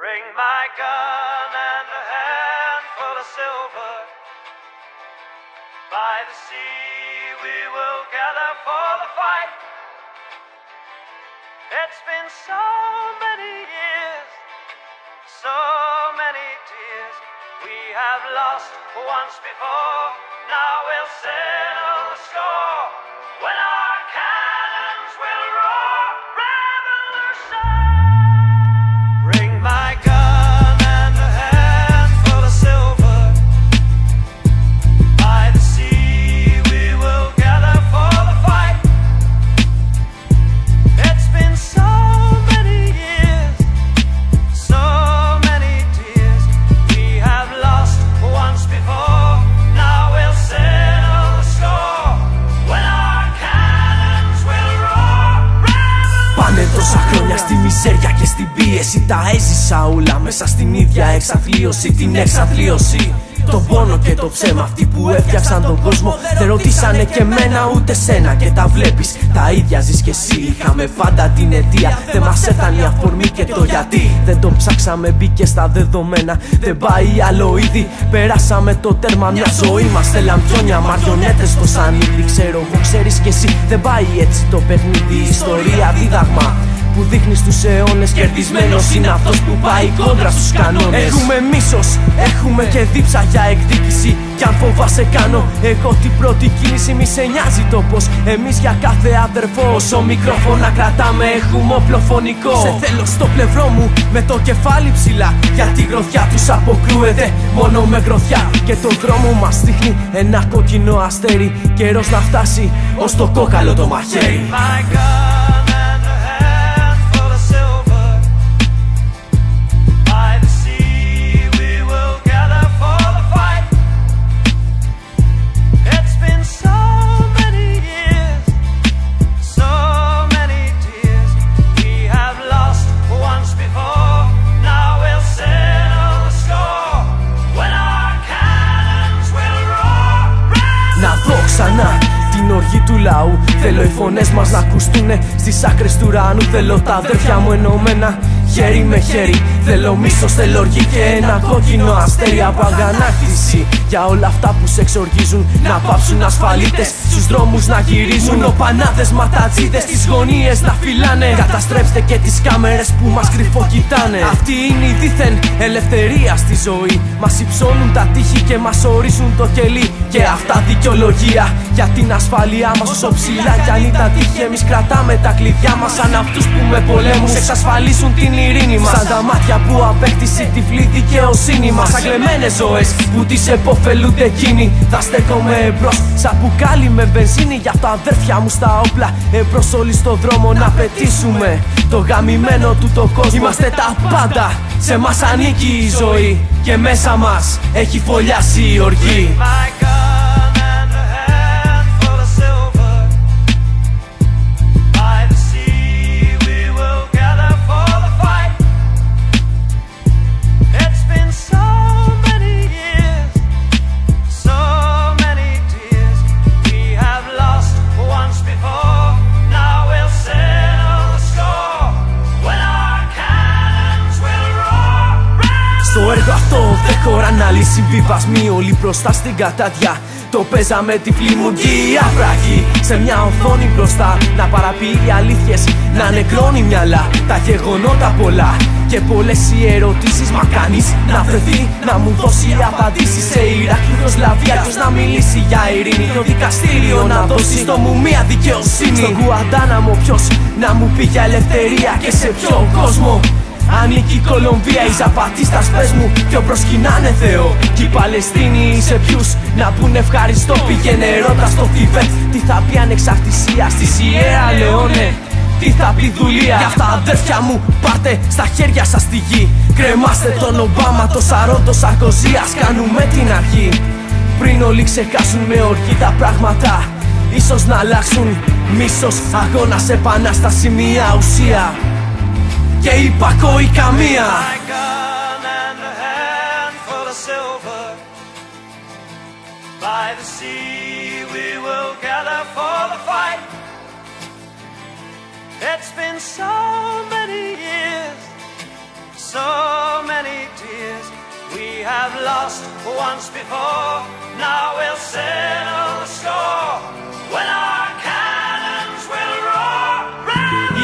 Bring my gun and a handful of silver. By the sea we will gather for the fight. It's been so many years, so many tears. We have lost once before, μιζέρια και στην πίεση. Τα έζησα όλα μέσα στην ίδια εξαθλίωση Την εξαθλίωση. Τον πόνο και το ψέμα Αυτοί που έφτιαξαν τον κόσμο Δεν ρωτήσανε και μένα ούτε σένα. Και τα βλέπεις τα ίδια ζεις και εσύ. Είχαμε πάντα την αιτία Δεν μας έφτανε η αφορμή και το γιατί. Δεν τον ψάξαμε μπήκε στα δεδομένα Δεν πάει άλλο ήδη Περάσαμε το τέρμα μια ζωή μας Θέλαν πιόνια μαριονέτες στο σανίδι. Ξέρω εγώ ξέρεις και εσύ Δεν πάει έτσι το παιχνίδι. Η ιστορία δίδαγμα που δείχνει στους αιώνες κερδισμένος είναι αυτός που πάει κόντρα στους κανόνες. Έχουμε μίσος, έχουμε και δίψα για εκδίκηση. Κι αν φοβάσαι, κάνω εγώ την πρώτη κίνηση. Μη σε νοιάζει το πω εμείς για κάθε αδερφό. Όσο μικρόφωνα κρατάμε, έχουμε όπλο φωνικό. Σε θέλω στο πλευρό μου με το κεφάλι ψηλά. Γιατί η γροθιά τους αποκρούεται μόνο με γροθιά. Και το δρόμο μας δείχνει ένα κόκκινο αστέρι. Καιρός να φτάσει ως το κόκαλο το μαχαίρι. My gun ακουστούνε Στις άκρες του ουρανού. Θέλω τα αδέρφια μου ενωμένα Χέρι με χέρι. Θέλω μίσος, θέλω οργή και ένα κόκκινο αστέρι. Από αγανάκτηση Για όλα αυτά που σε εξοργίζουν. Να πάψουν ασφαλίτες Στους δρόμους να γυρίζουν. Οπανάδες ματατζίδες Τις γωνίες να φυλάνε. Καταστρέψτε και τις κάμερες που μας κρυφοκοιτάνε. Αυτή είναι η δίθεν ελευθερία στη ζωή. Μας υψώνουν τα τείχη και μας ορίζουν το κελί. Και αυτά δικαιολογία για την ασφάλειά μας. Όσο ψηλά κι αν ήταν τύχη εμείς κρατάμε τα κλειδιά μας. Σαν αυτούς που με πολέμους εξασφαλίσουν την ειρήνη μας. Σαν τα μάτια που απέκτησε η τυφλή δικαιοσύνη μας. Σαν κλεμμένες ζωές που τις επωφελούνται εκείνοι. Θα στέκομαι εμπρός σαν μπουκάλι με βενζίνη. Για τα αδέρφια μου στα όπλα Εμπρός όλοι στο δρόμο να πετήσουμε Το γαμημένο του το κόσμο. Είμαστε τα πάντα. Σε μας ανήκει η ζωή. Και μέσα μας έχει φωλιάσει η οργή χωράνε άλλοι συμβιβασμοί Όλοι μπροστά στην κατάδια. Το παίζαμε τη φλιμουργία βράχη Σε μια οθόνη μπροστά. Να παραποιεί αλήθειες Να νεκρώνει μυαλά. Τα γεγονότα πολλά και πολλές οι ερωτήσεις. Μα κανείς να βρεθεί να μου δώσει απαντήσεις. Σε Ιράκ, Ιουγκοσλαβία ποιος να μιλήσει για ειρήνη. Το δικαστήριο να δώσει στο μου μία δικαιοσύνη. Στον Κουαντάναμο ποιος να μου πει για ελευθερία Και σε ποιο κόσμο Ανήκει η Κολομβία, οι Ζαπατίστας πες μου Ποιο προσκυνάνε Θεό. Κι οι Παλαιστίνοι σε ποιους να πούνε ευχαριστώ Πήγαινε ρώτα στο Θιβέτ Τι θα πει ανεξαρτησία στη Σιέρα Λεόνε τι θα πει δουλεία Για αυτά αδέρφια μου πάρτε στα χέρια σας τη γη. Κρεμάστε τον Ομπάμα, το Σαρό, το Σαρκοζή Ας κάνουμε την αρχή. Πριν όλοι ξεχάσουν με οργή τα πράγματα Ίσως να αλλάξουν. Μίσος, αγώνας, επανάσταση, μια ουσία και υπακόη καμία My gun and a handful of silver. By the sea we will gather for the fight. It's been so many years, so have lost once before. Now we'll settle the score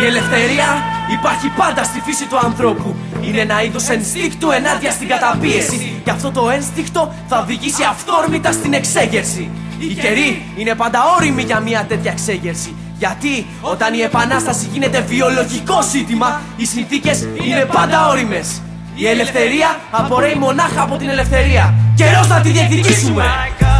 Ελευθερία υπάρχει πάντα στη φύση του ανθρώπου. Είναι ένα είδος ενστίκτου ενάντια στην καταπίεση. Και αυτό το ένστικτο θα οδηγήσει αυθόρμητα στην εξέγερση. Οι καιροί είναι πάντα όριμοι για μια τέτοια εξέγερση. Γιατί όταν η επανάσταση γίνεται βιολογικό ζήτημα, οι συνθήκες είναι πάντα όριμες. Η ελευθερία απορρέει μονάχα από την ελευθερία. Καιρός να τη διεκδικήσουμε! My God.